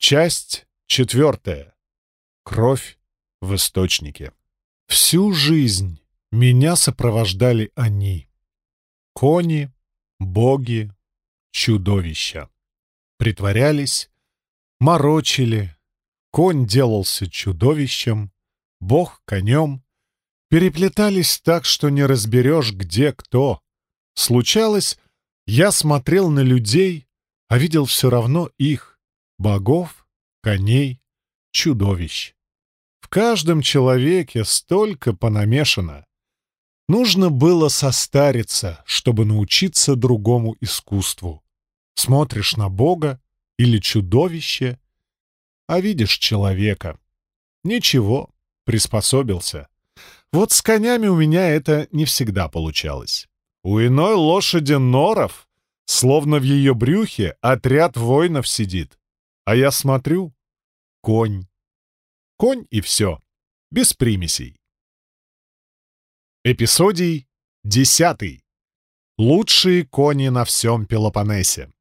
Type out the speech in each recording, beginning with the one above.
Часть четвертая. Кровь в источнике. Всю жизнь меня сопровождали они. Кони, боги, чудовища. Притворялись, морочили. Конь делался чудовищем, бог — конем. Переплетались так, что не разберешь, где кто. Случалось, я смотрел на людей, а видел все равно их, богов, коней, чудовищ. В каждом человеке столько понамешано. Нужно было состариться, чтобы научиться другому искусству. Смотришь на Бога или чудовище, а видишь человека. Ничего, приспособился. Вот с конями у меня это не всегда получалось. У иной лошади норов, словно в ее брюхе отряд воинов сидит. А я смотрю — конь. Конь и все, без примесей. Эпизодий десятый. Лучшие кони на всем Пелопоннесе.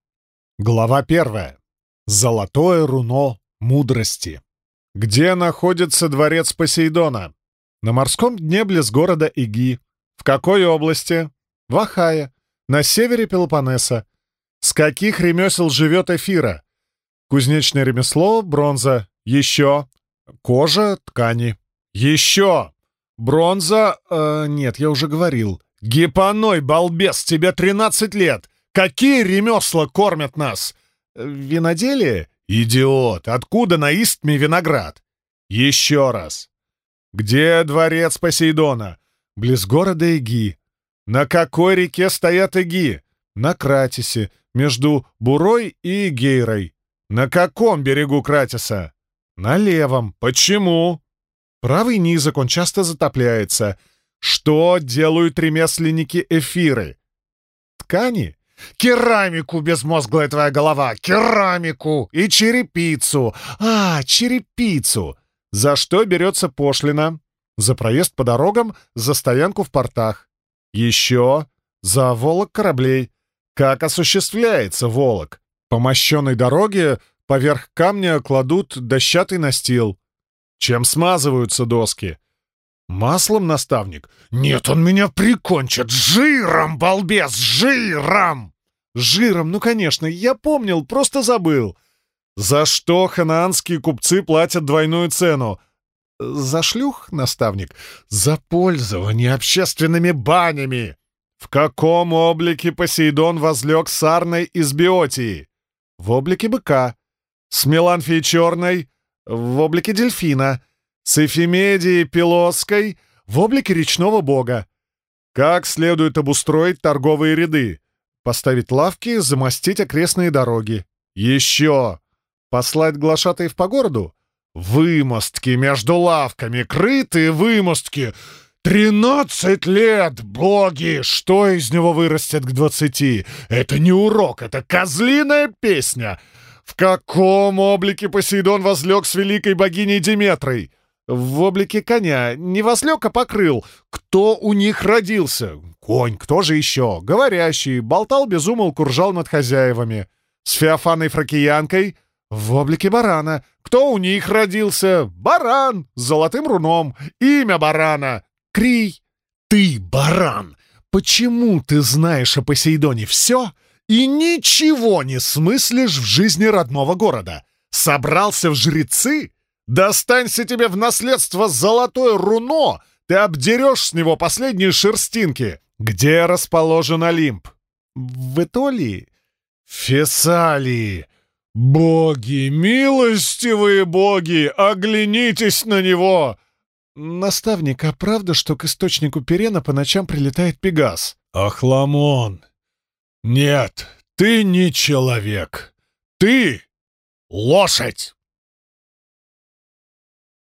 Глава первая. Золотое руно мудрости. Где находится дворец Посейдона? На морском дне близ города Иги. В какой области? В Ахае, на севере Пелопоннеса. С каких ремесел живет Эфира? Кузнечное ремесло, бронза. Еще. Кожа, ткани. Еще. «Бронза... Э, нет, я уже говорил. Гипоной, балбес, тебе 13 лет! Какие ремесла кормят нас? Виноделие? Идиот! Откуда на Истме виноград? Еще раз. Где дворец Посейдона? Близ города Иги. На какой реке стоят Иги? На Кратисе, между Бурой и Гейрой. На каком берегу Кратиса? На левом. Почему? Правый низок, он часто затопляется. Что делают ремесленники эфиры? Ткани? Керамику, безмозглая твоя голова! Керамику! И черепицу! А, черепицу! За что берется пошлина? За проезд по дорогам, за стоянку в портах. Еще за волок кораблей. Как осуществляется волок? По мощенной дороге поверх камня кладут дощатый настил. Чем смазываются доски? Маслом, наставник? Нет, он меня прикончит! Жиром, балбес, жиром! Жиром, ну, конечно, я помнил, просто забыл. За что ханаанские купцы платят двойную цену? За шлюх, наставник? За пользование общественными банями! В каком облике Посейдон возлег с Арной из Биотии? В облике быка. С Меланфией Черной в облике дельфина, с Эфимедией Пилосской в облике речного бога. Как следует обустроить торговые ряды? Поставить лавки, замостить окрестные дороги. Еще! Послать глашатаев по городу? Вымостки между лавками, крытые вымостки. Тринадцать лет, боги! Что из него вырастет к двадцати? Это не урок, это козлиная песня. В каком облике Посейдон возлег с великой богиней Диметрой? В облике коня. Не возлег, а покрыл. Кто у них родился? Конь, кто же еще? Говорящий, болтал без умолку, ржал над хозяевами. С Феофаной Фракиянкой? В облике барана. Кто у них родился? Баран, с золотым руном. Имя барана. Крий. Ты баран. Почему ты знаешь о Посейдоне все, и ничего не смыслишь в жизни родного города. Собрался в жрецы? Достанься тебе в наследство золотое руно, ты обдерешь с него последние шерстинки. Где расположен Олимп? В Итолии? Фессалии. Боги, милостивые боги, оглянитесь на него! Наставник, а правда, что к источнику Перена по ночам прилетает Пегас? Ахламон, «Нет, ты не человек. Ты — лошадь!»